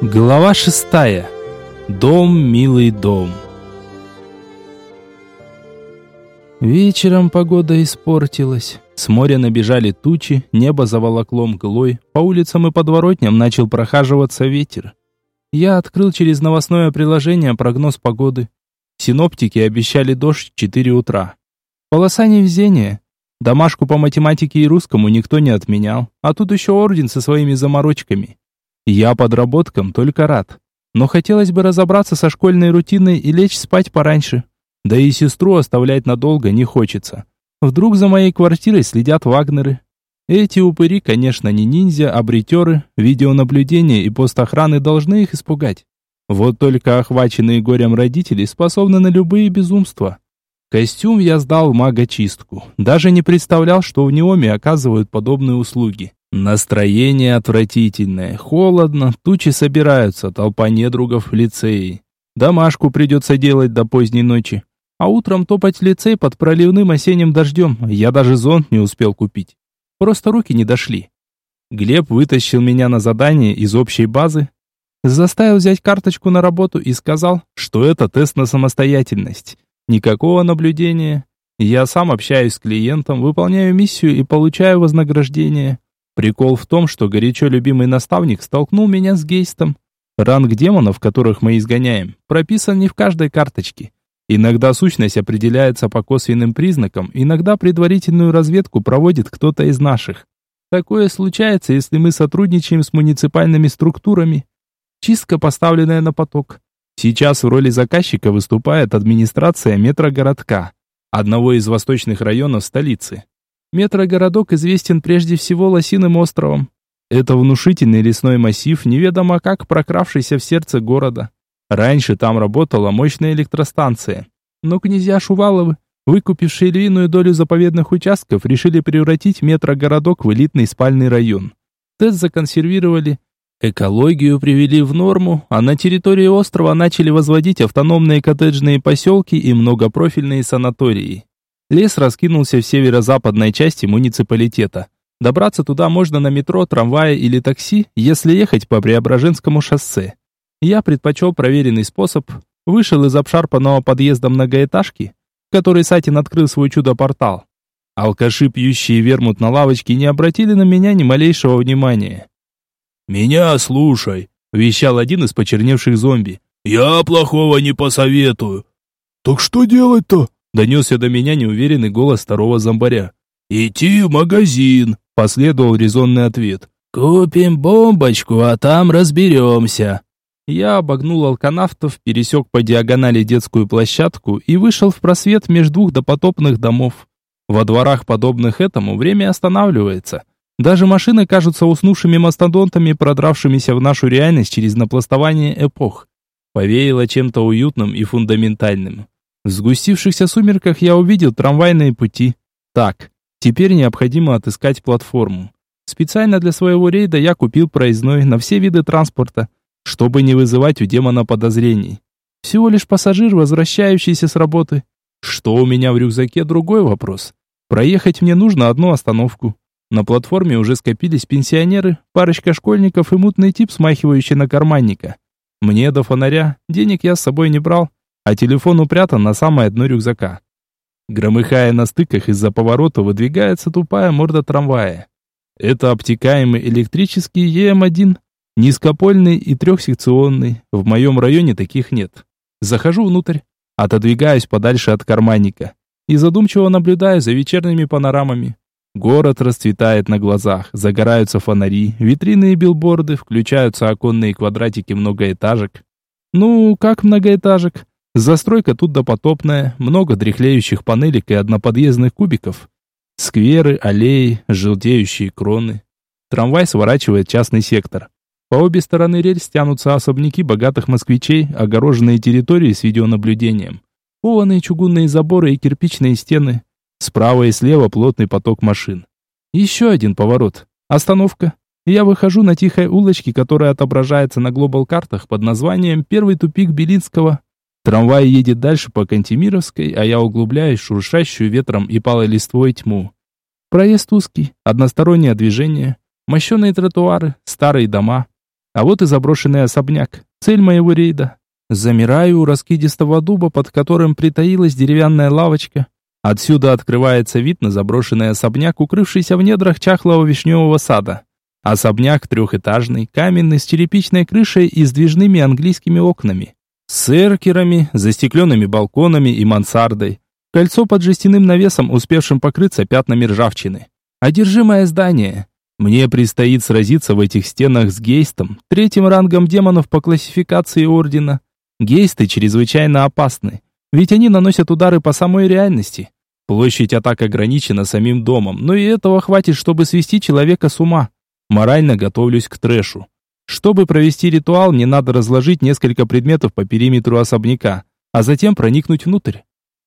Глава шестая. Дом, милый дом. Вечером погода испортилась. С моря набежали тучи, небо заволокло мглой, по улицам и подворотням начал прохаживаться ветер. Я открыл через новостное приложение прогноз погоды. Синоптики обещали дождь в 4 утра. Полоса невезения. Домашку по математике и русскому никто не отменял, а тут еще орден со своими заморочками. Я подработкам только рад. Но хотелось бы разобраться со школьной рутиной и лечь спать пораньше. Да и сестру оставлять надолго не хочется. Вдруг за моей квартирой следят вагнеры. Эти упыри, конечно, не ниндзя, а бритеры. Видеонаблюдение и пост охраны должны их испугать. Вот только охваченные горем родители способны на любые безумства. Костюм я сдал в магочистку. Даже не представлял, что в Неоме оказывают подобные услуги. Настроение отвратительное, холодно, тучи собираются, толпа недругов в лицее. Домашку придется делать до поздней ночи. А утром топать в лицей под проливным осенним дождем. Я даже зонт не успел купить. Просто руки не дошли. Глеб вытащил меня на задание из общей базы, заставил взять карточку на работу и сказал, что это тест на самостоятельность. Никакого наблюдения. Я сам общаюсь с клиентом, выполняю миссию и получаю вознаграждение. Прикол в том, что горячо любимый наставник столкнул меня с гейстом. Ранг демонов, которых мы изгоняем, прописан не в каждой карточке. Иногда сущность определяется по косвенным признакам, иногда предварительную разведку проводит кто-то из наших. Такое случается, если мы сотрудничаем с муниципальными структурами. Чистка, поставленная на поток. Сейчас в роли заказчика выступает администрация метрогородка, одного из восточных районов столицы. Метрогородок известен прежде всего Лосиным островом. Это внушительный лесной массив, неведомо как прокравшийся в сердце города. Раньше там работала мощная электростанция. Но князья Шуваловы, выкупившие львиную долю заповедных участков, решили превратить метрогородок в элитный спальный район. ТЭЦ законсервировали, экологию привели в норму, а на территории острова начали возводить автономные коттеджные поселки и многопрофильные санатории. Лес раскинулся в северо-западной части муниципалитета. Добраться туда можно на метро, трамвае или такси, если ехать по Преображенскому шоссе. Я предпочел проверенный способ, вышел из обшарпанного подъезда многоэтажки, в которой Сатин открыл свой чудо-портал. Алкаши, пьющие вермут на лавочке, не обратили на меня ни малейшего внимания. «Меня слушай», — вещал один из почерневших зомби. «Я плохого не посоветую». «Так что делать-то?» Донесся до меня неуверенный голос второго зомбаря. «Идти в магазин», — последовал резонный ответ. «Купим бомбочку, а там разберемся». Я обогнул алканавтов, пересек по диагонали детскую площадку и вышел в просвет между двух допотопных домов. Во дворах, подобных этому, время останавливается. Даже машины кажутся уснувшими мастодонтами, продравшимися в нашу реальность через напластование эпох. Повеяло чем-то уютным и фундаментальным. В сгустившихся сумерках я увидел трамвайные пути. Так, теперь необходимо отыскать платформу. Специально для своего рейда я купил проездной на все виды транспорта, чтобы не вызывать у демона подозрений. Всего лишь пассажир, возвращающийся с работы. Что у меня в рюкзаке, другой вопрос. Проехать мне нужно одну остановку. На платформе уже скопились пенсионеры, парочка школьников и мутный тип, смахивающий на карманника. Мне до фонаря, денег я с собой не брал, а телефон упрятан на самое дно рюкзака. Громыхая на стыках из-за поворота, выдвигается тупая морда трамвая. Это обтекаемый электрический ЕМ-1, низкопольный и трехсекционный. В моем районе таких нет. Захожу внутрь, отодвигаюсь подальше от карманника и задумчиво наблюдаю за вечерними панорамами. Город расцветает на глазах, загораются фонари, витрины и билборды, включаются оконные квадратики многоэтажек. Ну, как многоэтажек? Застройка тут допотопная, много дряхлеющих панелек и одноподъездных кубиков. Скверы, аллеи, желтеющие кроны. Трамвай сворачивает частный сектор. По обе стороны рельс тянутся особняки богатых москвичей, огороженные территории с видеонаблюдением. Кованые чугунные заборы и кирпичные стены. Справа и слева плотный поток машин. Еще один поворот. Остановка. Я выхожу на тихой улочке, которая отображается на глобал-картах под названием «Первый тупик Белинского». Трамвай едет дальше по Кантемировской, а я углубляюсь в шуршащую ветром и палой листвой тьму. Проезд узкий, одностороннее движение, мощеные тротуары, старые дома. А вот и заброшенный особняк. Цель моего рейда. Замираю у раскидистого дуба, под которым притаилась деревянная лавочка. Отсюда открывается вид на заброшенный особняк, укрывшийся в недрах чахлого вишневого сада. Особняк трехэтажный, каменный, с черепичной крышей и сдвижными английскими окнами. С эркерами, застекленными балконами и мансардой. Кольцо под жестяным навесом, успевшим покрыться пятнами ржавчины. Одержимое здание. Мне предстоит сразиться в этих стенах с Гейстом, третьим рангом демонов по классификации Ордена. Гейсты чрезвычайно опасны, ведь они наносят удары по самой реальности. Площадь атак ограничена самим домом, но и этого хватит, чтобы свести человека с ума. Морально готовлюсь к трэшу. Чтобы провести ритуал, мне надо разложить несколько предметов по периметру особняка, а затем проникнуть внутрь.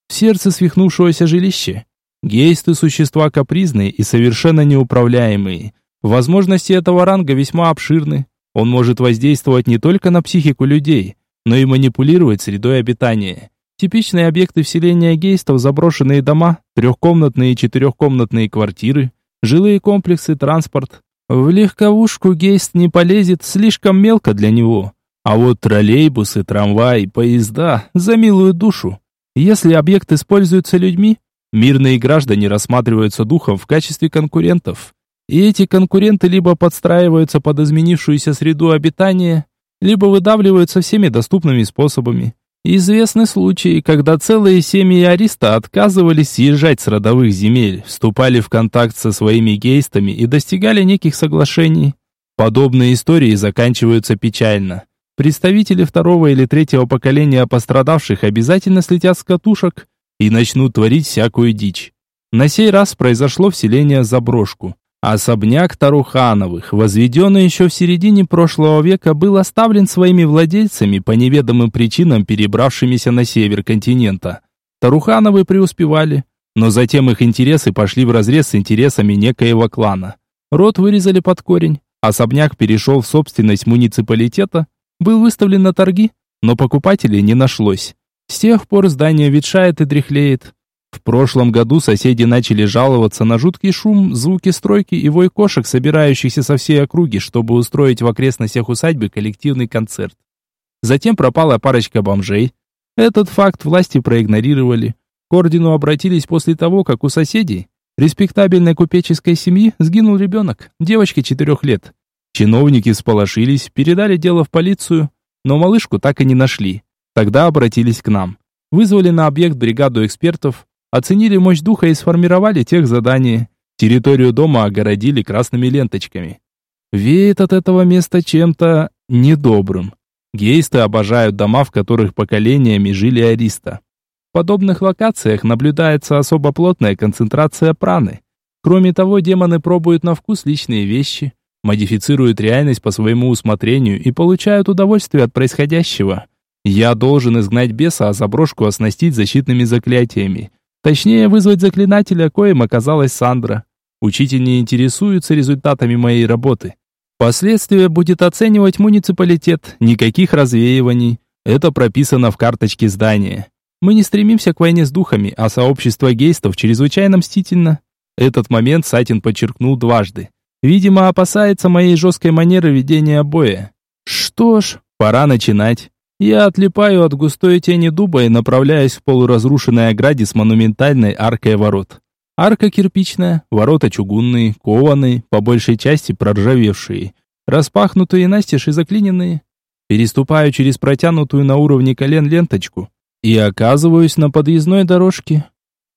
В сердце свихнувшегося жилища. Гейсты – существа капризные и совершенно неуправляемые. Возможности этого ранга весьма обширны. Он может воздействовать не только на психику людей, но и манипулировать средой обитания. Типичные объекты вселения гейстов – заброшенные дома, трехкомнатные и четырехкомнатные квартиры, жилые комплексы, транспорт. В легковушку гейст не полезет, слишком мелко для него. А вот троллейбусы, трамваи, поезда – за милую душу. Если объект используется людьми, мирные граждане рассматриваются духом в качестве конкурентов. И эти конкуренты либо подстраиваются под изменившуюся среду обитания, либо выдавливаются всеми доступными способами. Известны случаи, когда целые семьи ариста отказывались съезжать с родовых земель, вступали в контакт со своими гейстами и достигали неких соглашений. Подобные истории заканчиваются печально. Представители второго или третьего поколения пострадавших обязательно слетят с катушек и начнут творить всякую дичь. На сей раз произошло вселение в заброшку. Особняк Тарухановых, возведенный еще в середине прошлого века, был оставлен своими владельцами по неведомым причинам, перебравшимися на север континента. Тарухановы преуспевали, но затем их интересы пошли вразрез с интересами некоего клана. Род вырезали под корень, особняк перешел в собственность муниципалитета, был выставлен на торги, но покупателей не нашлось. С тех пор здание ветшает и дряхлеет. В прошлом году соседи начали жаловаться на жуткий шум, звуки стройки и вой кошек, собирающихся со всей округи, чтобы устроить в окрестностях усадьбы коллективный концерт. Затем пропала парочка бомжей. Этот факт власти проигнорировали. К ордену обратились после того, как у соседей, респектабельной купеческой семьи, сгинул ребенок, девочке четырех лет. Чиновники всполошились, передали дело в полицию, но малышку так и не нашли. Тогда обратились к нам. Вызвали на объект бригаду экспертов, Оценили мощь духа и сформировали тех задания. Территорию дома огородили красными ленточками. Веет от этого места чем-то недобрым. Гейсты обожают дома, в которых поколениями жили ариста. В подобных локациях наблюдается особо плотная концентрация праны. Кроме того, демоны пробуют на вкус личные вещи, модифицируют реальность по своему усмотрению и получают удовольствие от происходящего. Я должен изгнать беса, а заброшку оснастить защитными заклятиями. Точнее, вызвать заклинателя, коим оказалась Сандра. Учитель не интересуется результатами моей работы. Последствия будет оценивать муниципалитет, никаких развеиваний. Это прописано в карточке здания. Мы не стремимся к войне с духами, а сообщество гейстов чрезвычайно мстительно. Этот момент Сатин подчеркнул дважды. Видимо, опасается моей жесткой манеры ведения боя. Что ж, пора начинать. Я отлипаю от густой тени дуба и направляюсь в полуразрушенной ограде с монументальной аркой ворот. Арка кирпичная, ворота чугунные, кованые, по большей части проржавевшие, распахнутые настежь и заклиненные. Переступаю через протянутую на уровне колен ленточку и оказываюсь на подъездной дорожке.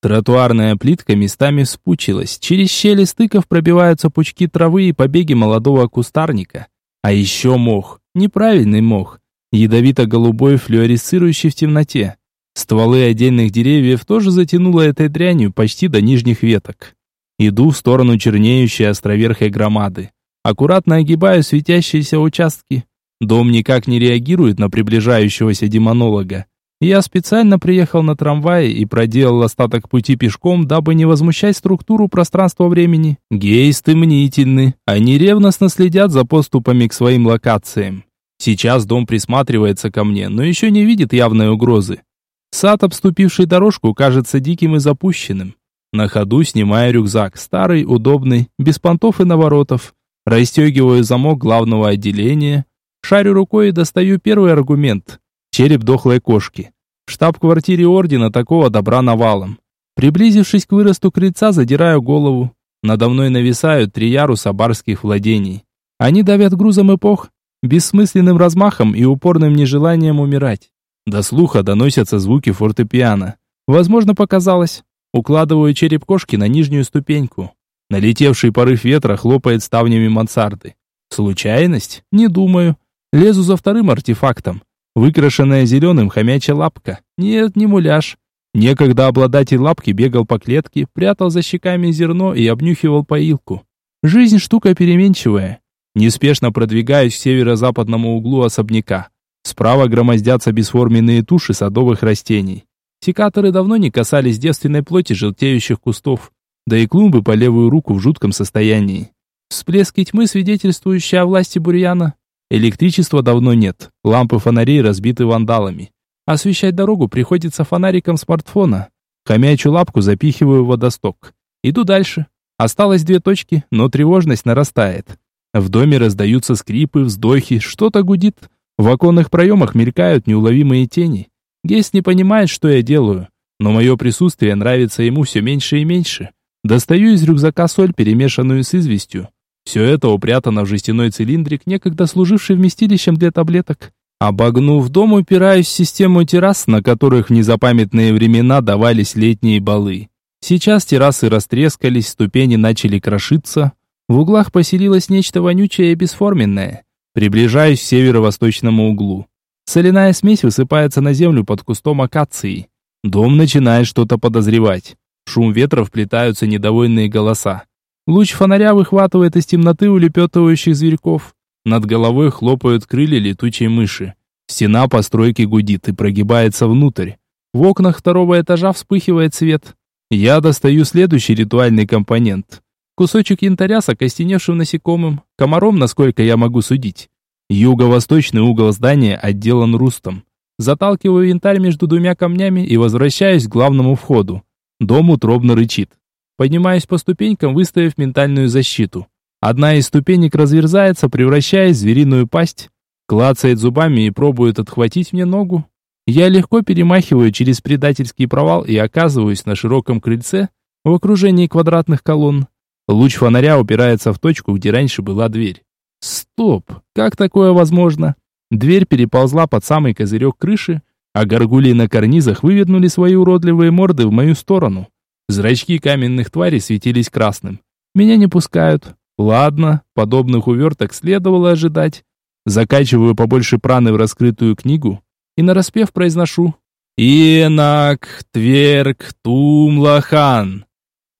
Тротуарная плитка местами вспучилась, через щели стыков пробиваются пучки травы и побеги молодого кустарника. А еще мох, неправильный мох, ядовито-голубой, флюоресцирующий в темноте. Стволы отдельных деревьев тоже затянуло этой дрянью почти до нижних веток. Иду в сторону чернеющей островерхой громады. Аккуратно огибаю светящиеся участки. Дом никак не реагирует на приближающегося демонолога. Я специально приехал на трамвае и проделал остаток пути пешком, дабы не возмущать структуру пространства-времени. Гейсты мнительны, они ревностно следят за поступами к своим локациям. Сейчас дом присматривается ко мне, но еще не видит явной угрозы. Сад, обступивший дорожку, кажется диким и запущенным. На ходу снимаю рюкзак, старый, удобный, без понтов и наворотов. Расстегиваю замок главного отделения. Шарю рукой и достаю первый аргумент. Череп дохлой кошки. В штаб-квартире ордена такого добра навалом. Приблизившись к выросту крыльца, задираю голову. Надо мной нависают три яруса барских владений. Они давят грузом эпох, бессмысленным размахом и упорным нежеланием умирать. До слуха доносятся звуки фортепиано. Возможно, показалось. Укладываю череп кошки на нижнюю ступеньку. Налетевший порыв ветра хлопает ставнями мансарды. Случайность? Не думаю. Лезу за вторым артефактом. Выкрашенная зеленым хомячья лапка. Нет, не муляж. Некогда обладатель лапки бегал по клетке, прятал за щеками зерно и обнюхивал поилку. Жизнь штука переменчивая. Неспешно продвигаюсь к северо-западному углу особняка. Справа громоздятся бесформенные туши садовых растений. Секаторы давно не касались девственной плоти желтеющих кустов, да и клумбы по левую руку в жутком состоянии. Всплески тьмы, свидетельствующие о власти бурьяна. Электричества давно нет, лампы фонарей разбиты вандалами. Освещать дорогу приходится фонариком смартфона. Хомячу лапку запихиваю в водосток. Иду дальше. Осталось две точки, но тревожность нарастает. В доме раздаются скрипы, вздохи, что-то гудит. В оконных проемах мелькают неуловимые тени. Гейс не понимает, что я делаю, но мое присутствие нравится ему все меньше и меньше. Достаю из рюкзака соль, перемешанную с известью. Все это упрятано в жестяной цилиндрик, некогда служивший вместилищем для таблеток. Обогнув дом, упираюсь в систему террас, на которых в незапамятные времена давались летние балы. Сейчас террасы растрескались, ступени начали крошиться. В углах поселилось нечто вонючее и бесформенное. Приближаюсь к северо-восточному углу. Соляная смесь высыпается на землю под кустом акации. Дом начинает что-то подозревать. В шум ветра вплетаются недовольные голоса. Луч фонаря выхватывает из темноты улепетывающих зверьков. Над головой хлопают крылья летучей мыши. Стена постройки гудит и прогибается внутрь. В окнах второго этажа вспыхивает свет. Я достаю следующий ритуальный компонент. Кусочек янтаря с окостеневшим насекомым, комаром, насколько я могу судить. Юго-восточный угол здания отделан рустом. Заталкиваю янтарь между двумя камнями и возвращаюсь к главному входу. Дом утробно рычит. Поднимаюсь по ступенькам, выставив ментальную защиту. Одна из ступенек разверзается, превращаясь в звериную пасть, клацает зубами и пробует отхватить мне ногу. Я легко перемахиваю через предательский провал и оказываюсь на широком крыльце в окружении квадратных колонн. Луч фонаря упирается в точку, где раньше была дверь. Стоп! Как такое возможно? Дверь переползла под самый козырек крыши, а горгулии на карнизах вывернули свои уродливые морды в мою сторону. Зрачки каменных тварей светились красным. Меня не пускают. Ладно, подобных уверток следовало ожидать. Закачиваю побольше праны в раскрытую книгу и нараспев произношу «Инак Тверк Тумлахан».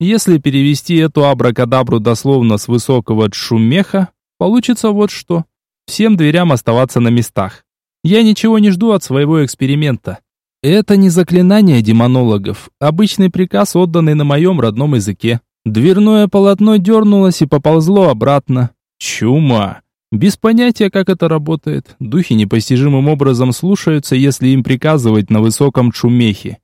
Если перевести эту абракадабру дословно с высокого Чшумеха, получится вот что. Всем дверям оставаться на местах. Я ничего не жду от своего эксперимента. Это не заклинание демонологов, обычный приказ, отданный на моем родном языке. Дверное полотно дернулось и поползло обратно. Чума. Без понятия, как это работает. Духи непостижимым образом слушаются, если им приказывать на высоком чумехе.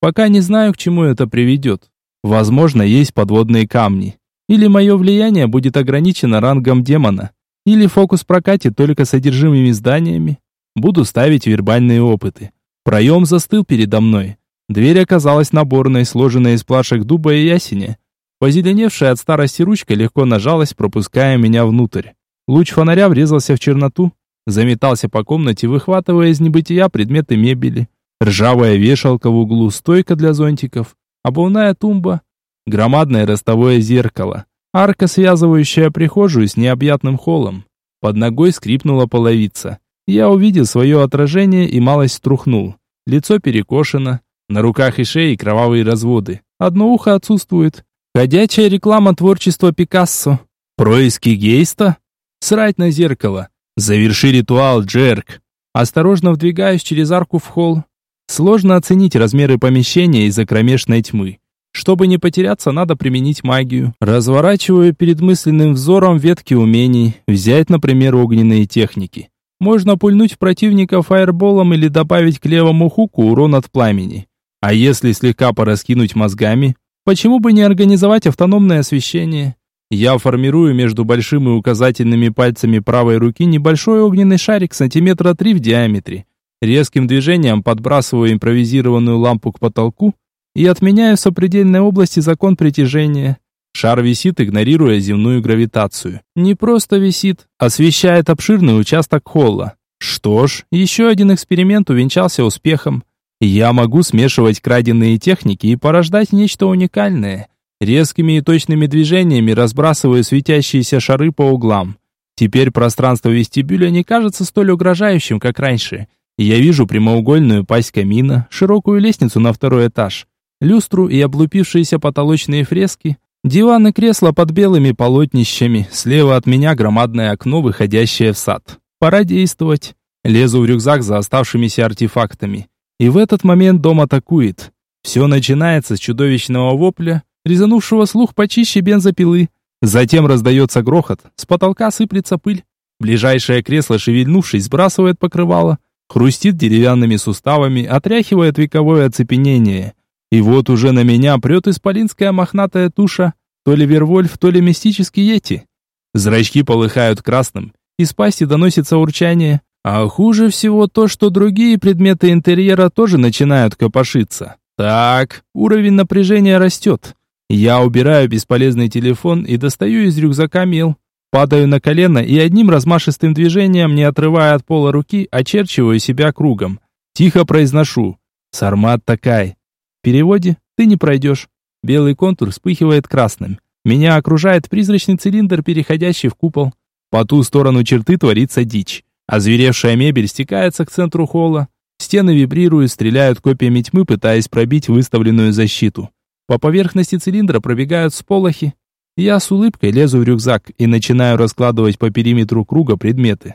Пока не знаю, к чему это приведет. Возможно, есть подводные камни. Или мое влияние будет ограничено рангом демона. Или фокус прокатит только содержимыми зданиями. Буду ставить вербальные опыты. Проем застыл передо мной. Дверь оказалась наборной, сложенной из плашек дуба и ясеня. Позеленевшая от старости ручка легко нажалась, пропуская меня внутрь. Луч фонаря врезался в черноту, заметался по комнате, выхватывая из небытия предметы мебели. Ржавая вешалка в углу, стойка для зонтиков, обувная тумба, громадное ростовое зеркало, арка, связывающая прихожую с необъятным холлом. Под ногой скрипнула половица. Я увидел свое отражение и малость струхнул. Лицо перекошено, на руках и шее кровавые разводы. Одно ухо отсутствует. Ходячая реклама творчества Пикассо. Происки гейста? Срать на зеркало. Заверши ритуал, Джерк. Осторожно вдвигаюсь через арку в холл. Сложно оценить размеры помещения из-за кромешной тьмы. Чтобы не потеряться, надо применить магию. Разворачиваю перед мысленным взором ветки умений, взять, например, огненные техники. Можно пульнуть противника фаерболом или добавить к левому хуку урон от пламени. А если слегка пораскинуть мозгами, почему бы не организовать автономное освещение? Я формирую между большим и указательными пальцами правой руки небольшой огненный шарик сантиметра три в диаметре. Резким движением подбрасываю импровизированную лампу к потолку и отменяю в сопредельной области закон притяжения. Шар висит, игнорируя земную гравитацию. Не просто висит, освещает обширный участок холла. Что ж, еще один эксперимент увенчался успехом. Я могу смешивать краденные техники и порождать нечто уникальное. Резкими и точными движениями разбрасываю светящиеся шары по углам. Теперь пространство вестибюля не кажется столь угрожающим, как раньше. Я вижу прямоугольную пасть камина, широкую лестницу на второй этаж, люстру и облупившиеся потолочные фрески, диван и кресло под белыми полотнищами, слева от меня громадное окно, выходящее в сад. Пора действовать. Лезу в рюкзак за оставшимися артефактами. И в этот момент дом атакует. Все начинается с чудовищного вопля, резанувшего слух почище бензопилы. Затем раздается грохот, с потолка сыплется пыль. Ближайшее кресло, шевельнувшись, сбрасывает покрывало, хрустит деревянными суставами, отряхивает вековое оцепенение. И вот уже на меня прет исполинская мохнатая туша, то ли Вервольф, то ли мистический Йети. Зрачки полыхают красным, из пасти доносится урчание, а хуже всего то, что другие предметы интерьера тоже начинают копошиться. Так, уровень напряжения растет. Я убираю бесполезный телефон и достаю из рюкзака мел. Падаю на колено и одним размашистым движением, не отрывая от пола руки, очерчиваю себя кругом. Тихо произношу «Сармат такай». В переводе «Ты не пройдешь». Белый контур вспыхивает красным. Меня окружает призрачный цилиндр, переходящий в купол. По ту сторону черты творится дичь. Озверевшая мебель стекается к центру холла. Стены вибрируют, стреляют копьями тьмы, пытаясь пробить выставленную защиту. По поверхности цилиндра пробегают сполохи. Я с улыбкой лезу в рюкзак и начинаю раскладывать по периметру круга предметы.